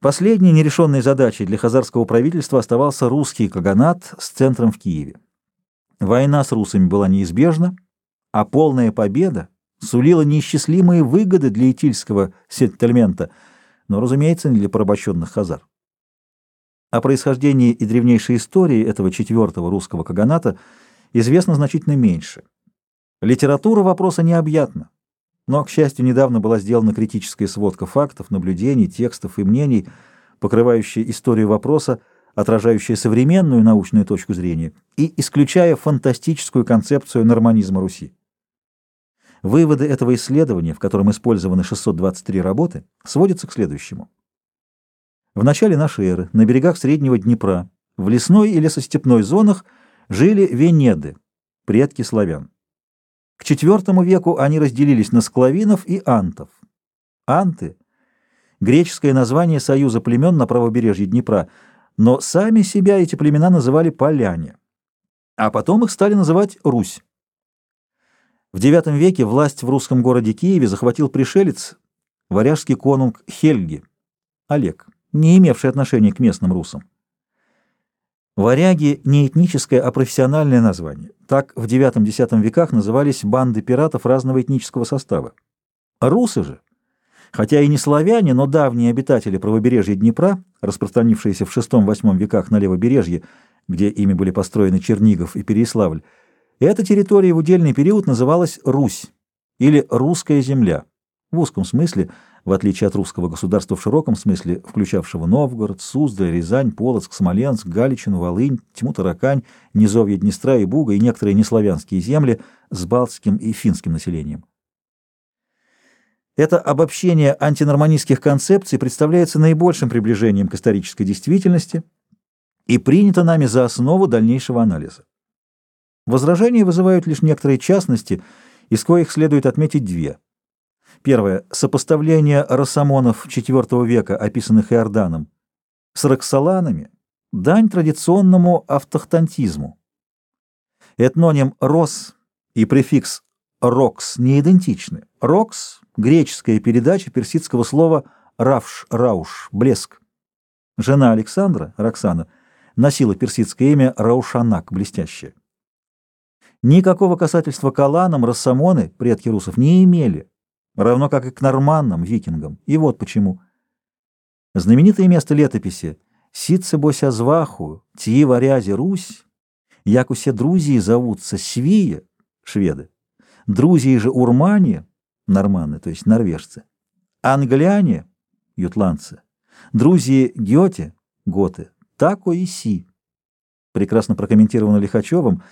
Последней нерешенной задачей для хазарского правительства оставался русский каганат с центром в Киеве. Война с русами была неизбежна, а полная победа сулила неисчислимые выгоды для итильского сеттельмента, но, разумеется, не для порабощенных хазар. О происхождении и древнейшей истории этого четвертого русского каганата известно значительно меньше. Литература вопроса необъятна. Но, к счастью, недавно была сделана критическая сводка фактов, наблюдений, текстов и мнений, покрывающая историю вопроса, отражающая современную научную точку зрения и исключая фантастическую концепцию норманизма Руси. Выводы этого исследования, в котором использованы 623 работы, сводятся к следующему. В начале нашей эры на берегах Среднего Днепра, в лесной и лесостепной зонах жили венеды, предки славян. К IV веку они разделились на склавинов и антов. Анты — греческое название союза племен на правобережье Днепра, но сами себя эти племена называли поляне, а потом их стали называть Русь. В IX веке власть в русском городе Киеве захватил пришелец, варяжский конунг Хельги, Олег, не имевший отношения к местным русам. Варяги — не этническое, а профессиональное название. Так в IX-X веках назывались банды пиратов разного этнического состава. Русы же, хотя и не славяне, но давние обитатели правобережья Днепра, распространившиеся в VI-VIII веках на левобережье, где ими были построены Чернигов и Переяславль, эта территория в удельный период называлась Русь или Русская земля, в узком смысле – в отличие от русского государства в широком смысле, включавшего Новгород, Суздаль, Рязань, Полоцк, Смоленск, Галичину, Волынь, Тьму-Таракань, Низовье Днестра и Буга и некоторые неславянские земли с балтским и финским населением. Это обобщение антинорманистских концепций представляется наибольшим приближением к исторической действительности и принято нами за основу дальнейшего анализа. Возражения вызывают лишь некоторые частности, из коих следует отметить две – Первое. Сопоставление росомонов IV века, описанных Иорданом, с роксоланами – дань традиционному автохтонтизму. Этноним «рос» и префикс «рокс» не идентичны. «Рокс» – греческая передача персидского слова «равш», «рауш», «блеск». Жена Александра, Роксана, носила персидское имя Раушанак, блестящее. Никакого касательства к аланам рассамоны, предки русов, не имели равно как и к норманнам, викингам. И вот почему. Знаменитое место летописи «Ситце бося зваху, тии варязи Русь», як усе друзии зовутся Свия, шведы, друзии же Урмане, норманы, то есть норвежцы, англяне, ютландцы, друзья Гёте, готы, тако и си. Прекрасно прокомментировано Лихачевым,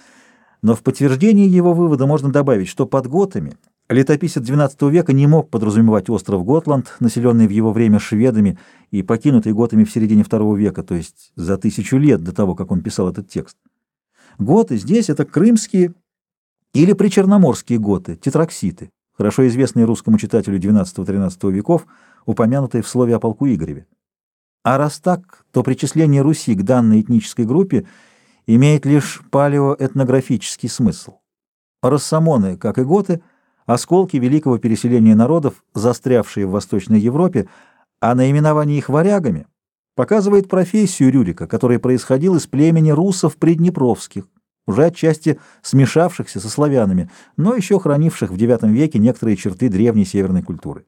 но в подтверждение его вывода можно добавить, что под готами – Летописец XII века не мог подразумевать остров Готланд, населенный в его время шведами и покинутый готами в середине II века, то есть за тысячу лет до того, как он писал этот текст. Готы здесь — это крымские или причерноморские готы, тетракситы, хорошо известные русскому читателю XII-XIII веков, упомянутые в слове о полку Игореве. А раз так, то причисление Руси к данной этнической группе имеет лишь палеоэтнографический смысл. Рассамоны, как и готы — осколки великого переселения народов, застрявшие в Восточной Европе, а наименование их варягами показывает профессию Рюрика, который происходил из племени русов приднепровских, уже отчасти смешавшихся со славянами, но еще хранивших в IX веке некоторые черты древней северной культуры.